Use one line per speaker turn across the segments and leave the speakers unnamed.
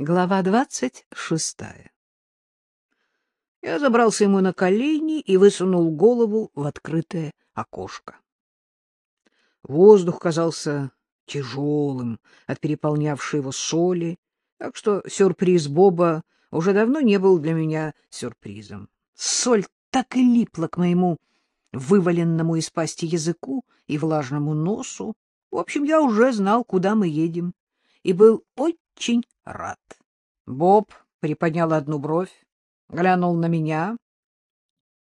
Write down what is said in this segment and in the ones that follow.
Глава двадцать шестая Я забрался ему на колени и высунул голову в открытое окошко. Воздух казался тяжелым от переполнявшей его соли, так что сюрприз Боба уже давно не был для меня сюрпризом. Соль так и липла к моему вываленному из пасти языку и влажному носу. В общем, я уже знал, куда мы едем, и был очень рад. Боб приподнял одну бровь, глянул на меня.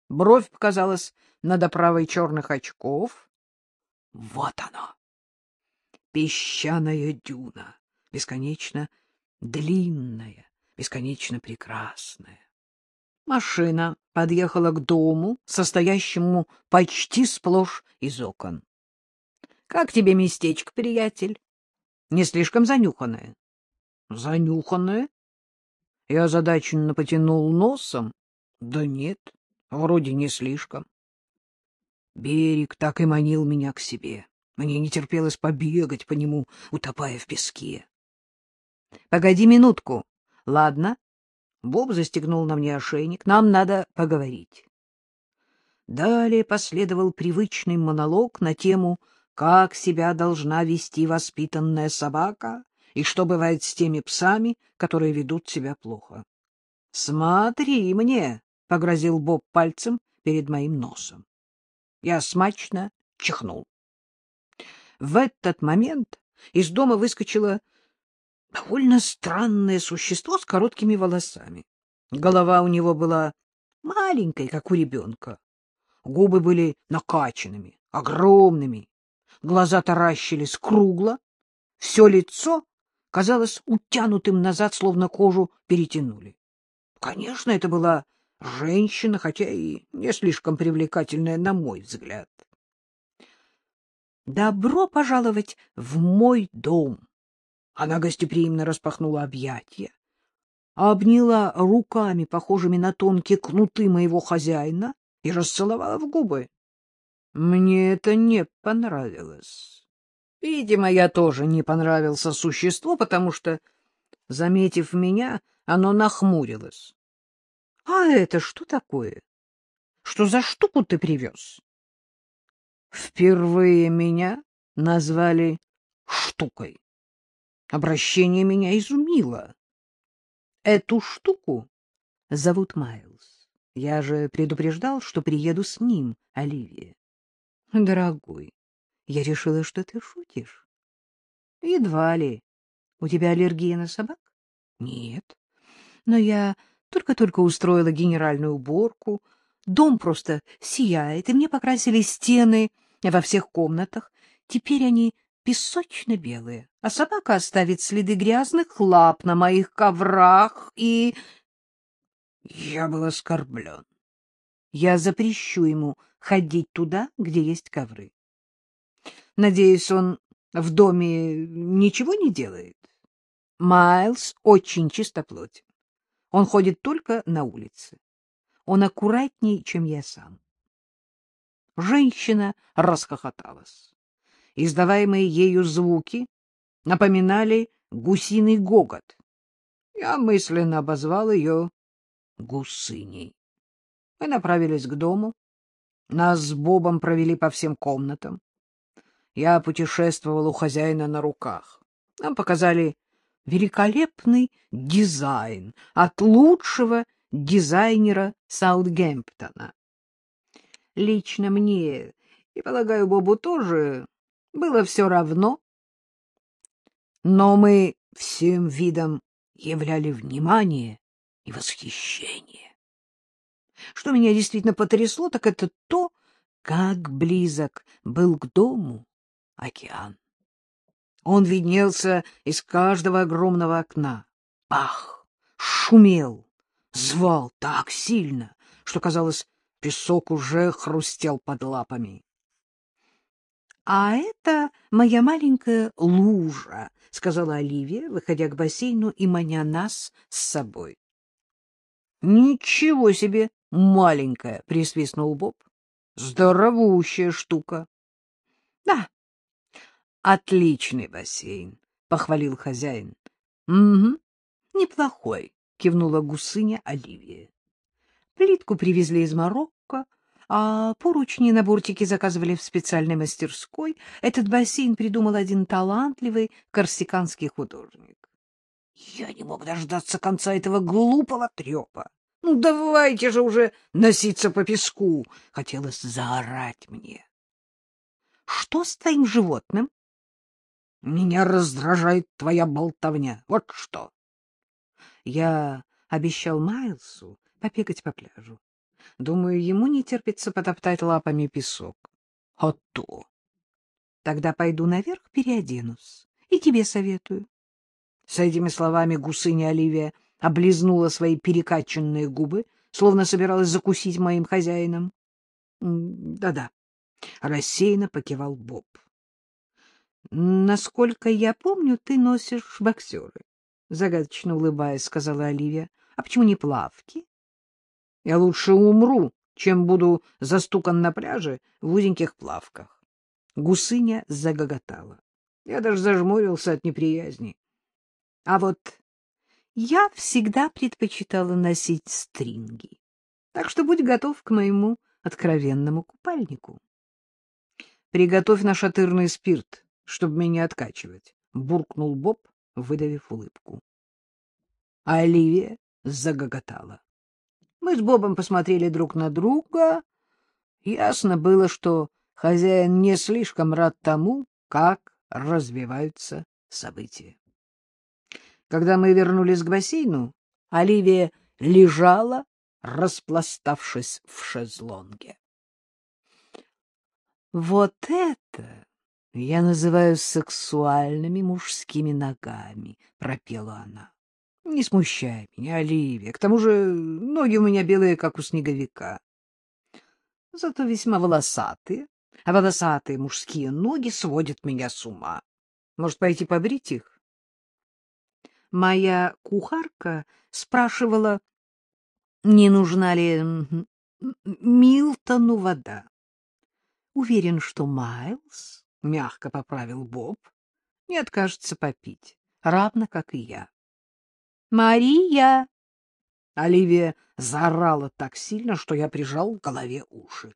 Бровь показалась над оправой черных очков. Вот оно! Песчаная дюна, бесконечно длинная, бесконечно прекрасная. Машина подъехала к дому, состоящему почти сплошь из окон. — Как тебе местечко, приятель? Не слишком занюханное? — Занюханное? Я озадаченно потянул носом. Да нет, вроде не слишком. Берег так и манил меня к себе. Мне не терпелось побегать по нему, утопая в песке. — Погоди минутку. Ладно. Боб застегнул на мне ошейник. Нам надо поговорить. Далее последовал привычный монолог на тему «Как себя должна вести воспитанная собака?» И что бывает с теми псами, которые ведут себя плохо. — Смотри мне, — погрозил Боб пальцем перед моим носом. Я смачно чихнул. В этот момент из дома выскочило довольно странное существо с короткими волосами. Голова у него была маленькой, как у ребенка. Губы были накачанными, огромными, глаза таращились кругло, все лицо казалось утянутым назад, словно кожу перетянули. Конечно, это была женщина, хотя и не слишком привлекательная, на мой взгляд. «Добро пожаловать в мой дом!» Она гостеприимно распахнула объятия, обняла руками, похожими на тонкие кнуты моего хозяина, и расцеловала в губы. Мне это не понравилось. Видимо, я тоже не понравился существу, потому что, заметив меня, оно нахмурилось. — А это что такое? Что за штуку ты привез? Впервые меня назвали штукой. Обращение меня изумило. Эту штуку зовут Майлз. Я же предупреждал, что приеду с ним, Оливия. Дорогой, я решила, что ты шутишь. Едва ли. У тебя аллергия на собак? Нет. Но я только-только устроила генеральную уборку. Дом просто сияет, и мне покрасили стены во всех комнатах. Теперь они песочно-белые, а собака оставит следы грязных лап на моих коврах, и... Я был оскорблен. Я запрещу ему ходить туда, где есть ковры. Надеюсь, он в доме ничего не делает? Майлз очень чистоплотен. Он ходит только на улице. Он аккуратней, чем я сам. Женщина расхохоталась. Издаваемые ею звуки напоминали гусиный гогот. Я мысленно обозвал ее гусыней. Мы направились к дому. Нас с Бобом провели по всем комнатам. Я путешествовал у хозяина на руках. Нам показали великолепный дизайн от лучшего дизайнера Саутгемптона. Лично мне, и, полагаю, Бобу тоже, было все равно. Но мы всем видом являли внимание и восхищение. Что меня действительно потрясло, так это то, как близок был к дому океан. Он виднелся из каждого огромного окна. Ах, шумел, звал так сильно, что, казалось, песок уже хрустел под лапами. — А это моя маленькая лужа, — сказала Оливия, выходя к бассейну и маня нас с собой. — Ничего себе, маленькая, — присвистнул Боб. — Здоровущая штука. — Да, Отличный бассейн, — похвалил хозяин. — Угу. Неплохой, — кивнула гусыня Оливия. Плитку привезли из Марокко, а поручни на бортике заказывали в специальной мастерской. Этот бассейн придумал один талантливый корсиканский художник. Я не мог дождаться конца этого глупого трепа. Ну, давайте же уже носиться по песку. Хотелось заорать мне. Что с твоим животным? Меня раздражает твоя болтовня. Вот что. Я обещал Майлсу побегать по пляжу. Думаю, ему не терпится потоптать лапами песок. А то. Тогда пойду наверх, переоденусь. И тебе советую. С этими словами гусыня Оливия облизнула свои перекачанные губы, словно собиралась закусить моим хозяином. Да-да, рассеянно покивал Боб. Насколько я помню, ты носишь боксеры. Загадочно улыбаясь, сказала Оливия. А почему не плавки? Я лучше умру, чем буду застукан на пляже в узеньких плавках. Гусыня загоготала. Я даже зажмурился от неприязни. А вот я всегда предпочитала носить стринги. Так что будь готов к моему откровенному купальнику. Приготовь нашатырный спирт, чтобы меня откачивать, — буркнул Боб, выдавив улыбку. А Оливия загоготала. Мы с Бобом посмотрели друг на друга. Ясно было, что хозяин не слишком рад тому, как развиваются события. Когда мы вернулись к бассейну, Оливия лежала, распластавшись в шезлонге. Вот это я называю сексуальными мужскими ногами, пропела она. Не смущай меня, Оливия. К тому же ноги у меня белые, как у снеговика. Зато весьма волосатые, а волосатые мужские ноги сводят меня с ума. Может, пойти побрить их? Моя кухарка спрашивала, не нужна ли Милтону вода. Уверен, что Майлз, — мягко поправил Боб, — не откажется попить, равно как и я. Мария! Оливия заорала так сильно, что я прижал к голове уши.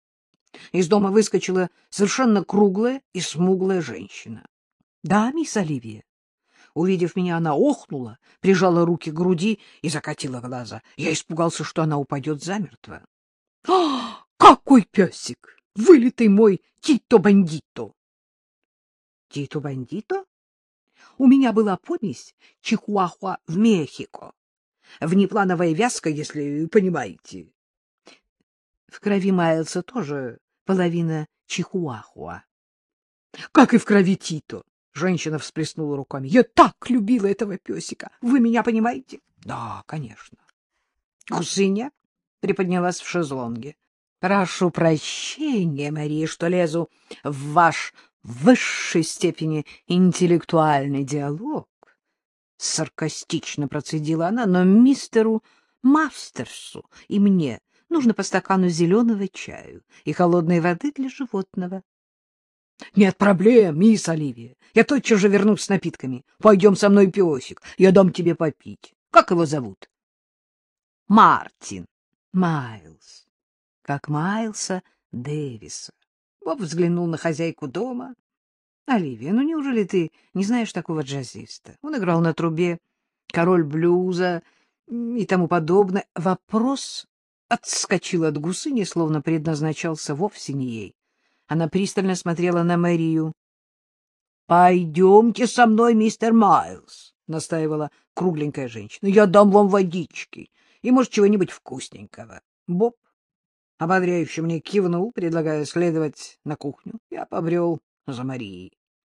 Из дома выскочила совершенно круглая и смуглая женщина. — Да, мисс Оливия. Увидев меня, она охнула, прижала руки к груди и закатила глаза. Я испугался, что она упадет замертво. — А, какой песик! Вылитый мой Тито-бандито! — Тито-бандито? У меня была помесь чихуахуа в Мехико. Внеплановая вязка, если понимаете. В крови Майлса тоже половина чихуахуа. Как и в крови Тито. Женщина всплеснула руками. Я так любила этого песика. Вы меня понимаете? Да, конечно. Гусыня приподнялась в шезлонге. Прошу прощения, Мария, что лезу в ваш в высшей степени интеллектуальный диалог, — саркастично процедила она, — но мистеру Мастерсу и мне нужно по стакану зеленого чаю и холодной воды для животного. — Нет проблем, мисс Оливия. Я тотчас же вернусь с напитками. Пойдем со мной, песик, я дам тебе попить. Как его зовут? — Мартин. Майлз. Как Майлса Дэвиса. Боб взглянул на хозяйку дома. — Оливия, ну неужели ты не знаешь такого джазиста? Он играл на трубе, король блюза и тому подобное. Вопрос отскочил от гусыни, словно предназначался вовсе не ей. Она пристально смотрела на Марию. — Пойдемте со мной, мистер Майлз, — настаивала кругленькая женщина. — Я дам вам водички и, может, чего-нибудь вкусненького. Боб ободряюще мне кивнул, предлагая следовать на кухню. Я побрел за Марией.